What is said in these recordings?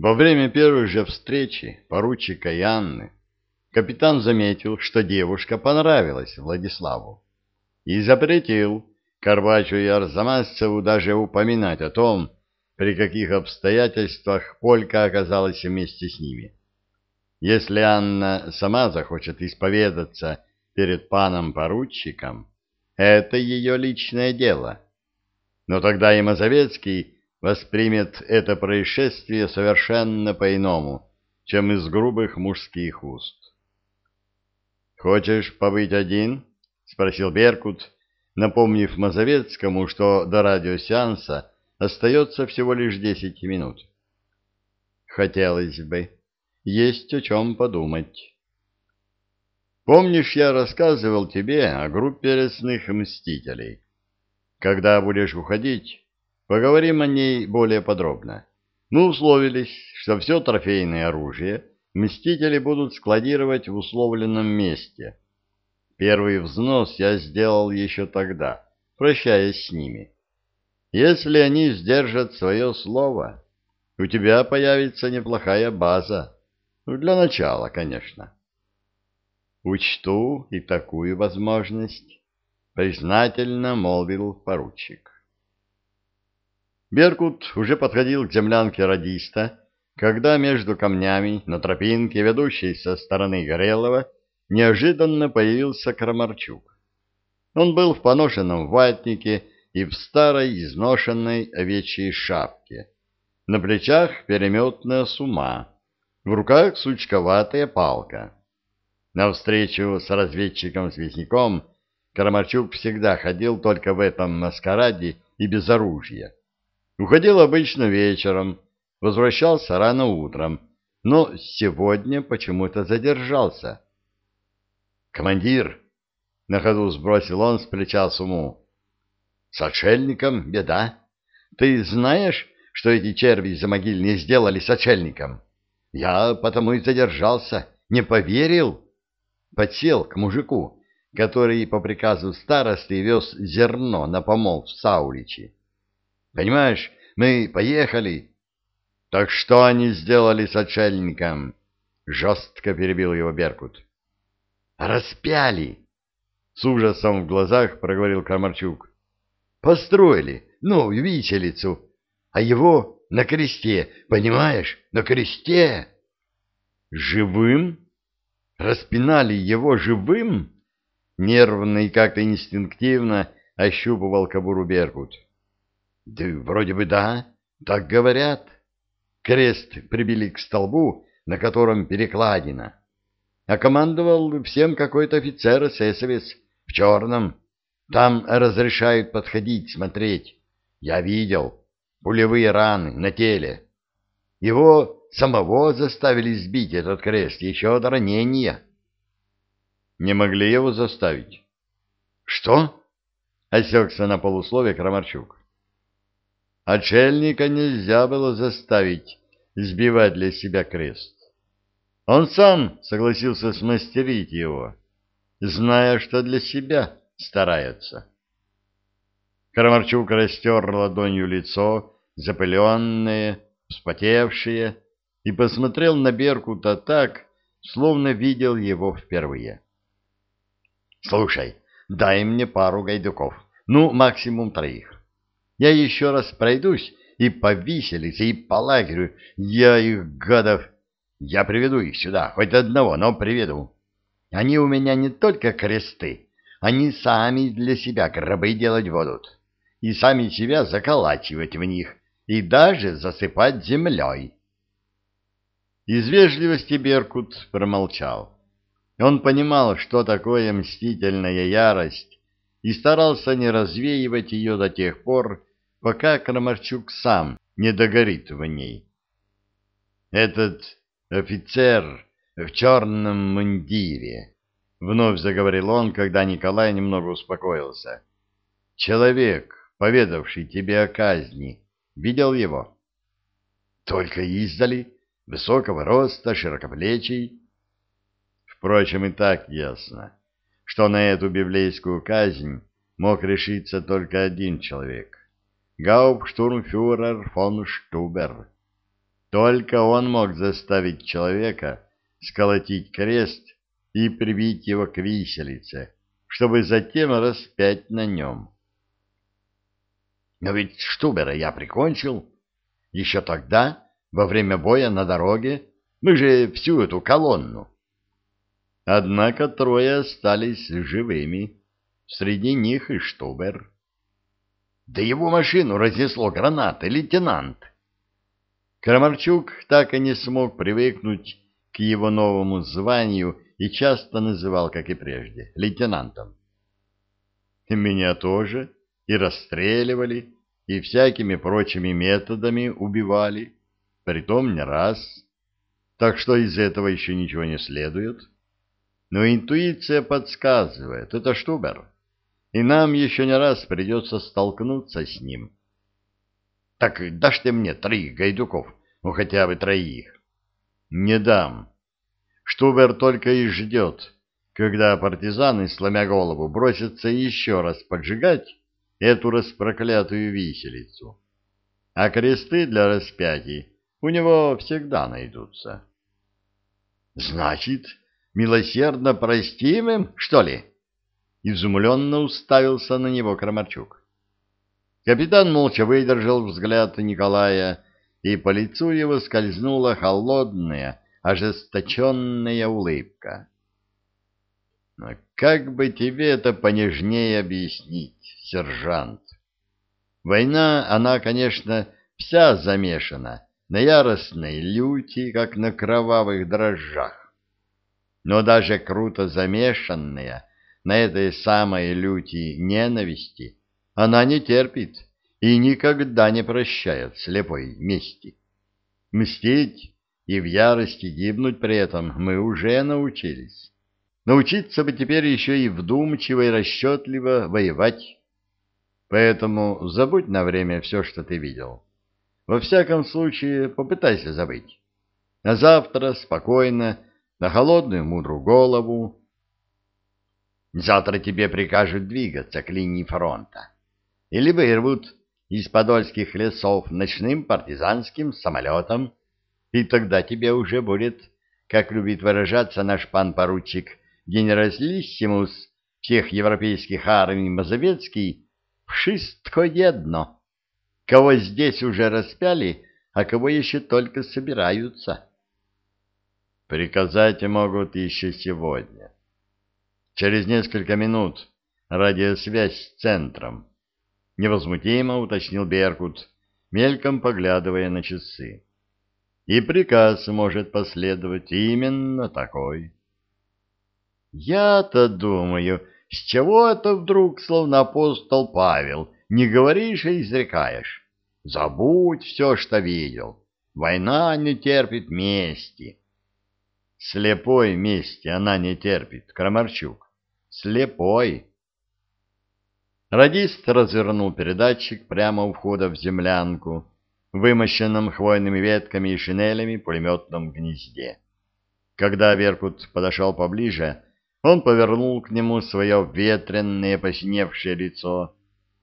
Во время первой же встречи поручика и Анны капитан заметил, что девушка понравилась Владиславу и запретил Карбачу и Арзамасцеву даже упоминать о том, при каких обстоятельствах Полька оказалась вместе с ними. Если Анна сама захочет исповедаться перед паном-поручиком, это ее личное дело. Но тогда и Мазовецкий воспримет это происшествие совершенно по-иному, чем из грубых мужских уст. «Хочешь побыть один?» — спросил Беркут, напомнив Мазовецкому, что до радиосеанса остается всего лишь десять минут. «Хотелось бы. Есть о чем подумать». «Помнишь, я рассказывал тебе о группе лесных мстителей? Когда будешь уходить, поговорим о ней более подробно. Мы условились, что все трофейное оружие мстители будут складировать в условленном месте» Первый взнос я сделал еще тогда, прощаясь с ними. Если они сдержат свое слово, у тебя появится неплохая база. Для начала, конечно. Учту и такую возможность, признательно молвил поручик. Беркут уже подходил к землянке радиста, когда между камнями на тропинке, ведущей со стороны Горелого, неожиданно появился Крамарчук. Он был в поношенном ватнике и в старой изношенной овечьей шапке. На плечах переметная сума, в руках сучковатая палка. На встречу с разведчиком-связняком Крамарчук всегда ходил только в этом маскараде и без оружия. Уходил обычно вечером, возвращался рано утром, но сегодня почему-то задержался. «Командир!» — на ходу сбросил он с плеча сумму. «С отшельником беда. Ты знаешь, что эти черви за могиль не сделали с отшельником? Я потому и задержался, не поверил. Подсел к мужику, который по приказу старосты вез зерно на помол в Сауличи. Понимаешь, мы поехали. Так что они сделали с отшельником? Жестко перебил его Беркут. Распяли! С ужасом в глазах проговорил Крамарчук. Построили, ну, виселицу, а его на кресте, понимаешь, на кресте. Живым? Распинали его живым? Нервно и как-то инстинктивно ощупывал кобуру Беркут. Да вроде бы да, так говорят. Крест прибили к столбу, на котором перекладина а командовал всем какой-то офицер эсэсовец в черном. Там разрешают подходить, смотреть. Я видел пулевые раны на теле. Его самого заставили сбить этот крест еще до ранения. Не могли его заставить. Что? Осекся на полуслове Крамарчук. Отшельника нельзя было заставить сбивать для себя крест. Он сам согласился смастерить его, зная, что для себя старается. Карамарчук растер ладонью лицо, запыленное, вспотевшее, и посмотрел на Беркута так, словно видел его впервые. — Слушай, дай мне пару гайдуков, ну, максимум троих. Я еще раз пройдусь и по виселице, и по лагерю, я их, гадов, я приведу их сюда, хоть одного, но приведу. Они у меня не только кресты, они сами для себя гробы делать будут, и сами себя заколачивать в них, и даже засыпать землей. Из вежливости Беркут промолчал. Он понимал, что такое мстительная ярость, и старался не развеивать ее до тех пор, пока Крамарчук сам не догорит в ней. Этот офицер в черном мундире, — вновь заговорил он, когда Николай немного успокоился. — Человек, поведавший тебе о казни, видел его? — Только издали, высокого роста, широкоплечий. Впрочем, и так ясно, что на эту библейскую казнь мог решиться только один человек — гауптштурмфюрер фон Штубер. Только он мог заставить человека сколотить крест и прибить его к виселице, чтобы затем распять на нем. Но ведь Штубера я прикончил. Еще тогда, во время боя на дороге, мы же всю эту колонну. Однако трое остались живыми. Среди них и Штубер. Да его машину разнесло гранатой, лейтенант. Крамарчук так и не смог привыкнуть к его новому званию и часто называл, как и прежде, лейтенантом. Меня тоже и расстреливали, и всякими прочими методами убивали, притом не раз. Так что из этого еще ничего не следует. Но интуиция подсказывает, это Штубер и нам еще не раз придется столкнуться с ним. Так дашь ты мне троих гайдуков, ну хотя бы троих. Не дам. Штубер только и ждет, когда партизаны, сломя голову, бросятся еще раз поджигать эту распроклятую виселицу. А кресты для распятий у него всегда найдутся. Значит, милосердно простим им, что ли? — Изумленно уставился на него Крамарчук. Капитан молча выдержал взгляд Николая, и по лицу его скользнула холодная, ожесточенная улыбка. «Но как бы тебе это понежнее объяснить, сержант? Война, она, конечно, вся замешана на яростной люти, как на кровавых дрожжах. Но даже круто замешанная — на этой самой люти ненависти она не терпит и никогда не прощает слепой мести. Мстить и в ярости гибнуть при этом мы уже научились. Научиться бы теперь еще и вдумчиво и расчетливо воевать. Поэтому забудь на время все, что ты видел. Во всяком случае, попытайся забыть. А завтра спокойно, на холодную мудрую голову, Завтра тебе прикажут двигаться к линии фронта. Или вырвут из подольских лесов ночным партизанским самолетом, и тогда тебе уже будет, как любит выражаться наш пан-поручик генералиссимус всех европейских армий Мазовецкий, вшистко едно. Кого здесь уже распяли, а кого еще только собираются. Приказать могут еще сегодня. Через несколько минут радиосвязь с центром. Невозмутимо уточнил Беркут, мельком поглядывая на часы. И приказ может последовать именно такой. Я-то думаю, с чего это вдруг, словно апостол Павел, не говоришь и изрекаешь? Забудь все, что видел. Война не терпит мести. Слепой мести она не терпит, Крамарчук. Слепой. Радист развернул передатчик прямо у входа в землянку, вымощенном хвойными ветками и шинелями пулеметном гнезде. Когда Веркут подошел поближе, он повернул к нему свое ветренное посиневшее лицо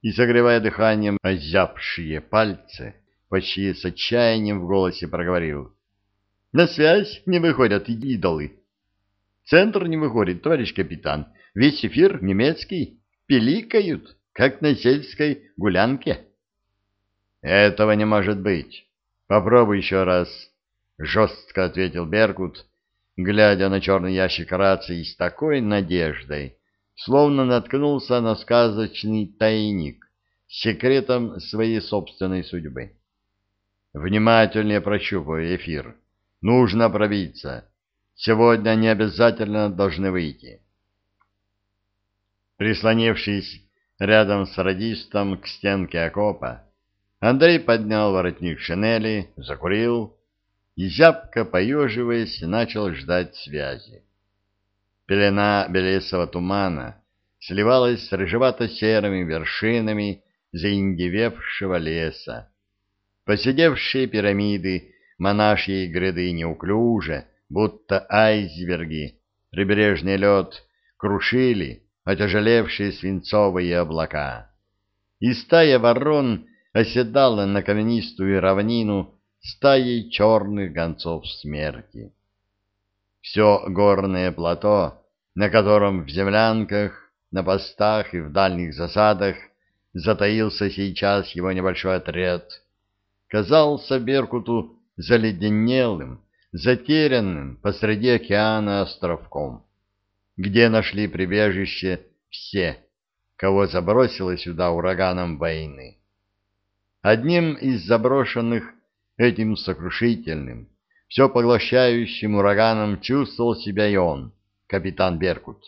и, согревая дыханием озябшие пальцы, почти с отчаянием в голосе проговорил. — На связь не выходят идолы. Центр не выходит, товарищ капитан. Весь эфир немецкий. Пиликают, как на сельской гулянке. Этого не может быть. Попробуй еще раз. Жестко ответил Беркут, глядя на черный ящик рации с такой надеждой, словно наткнулся на сказочный тайник с секретом своей собственной судьбы. Внимательнее прощупывай эфир. Нужно пробиться. Сегодня они обязательно должны выйти. Прислонившись рядом с радистом к стенке окопа, Андрей поднял воротник шинели, закурил и, зябко поеживаясь, начал ждать связи. Пелена белесого тумана сливалась с рыжевато-серыми вершинами заиндевевшего леса. Посидевшие пирамиды монашьей гряды неуклюже, будто айсберги, прибрежный лед крушили, отяжелевшие свинцовые облака. И стая ворон оседала на каменистую равнину стаей черных гонцов смерти. Все горное плато, на котором в землянках, на постах и в дальних засадах затаился сейчас его небольшой отряд, казался Беркуту заледенелым, затерянным посреди океана островком, где нашли прибежище все, кого забросило сюда ураганом войны. Одним из заброшенных этим сокрушительным, все поглощающим ураганом чувствовал себя и он, капитан Беркут.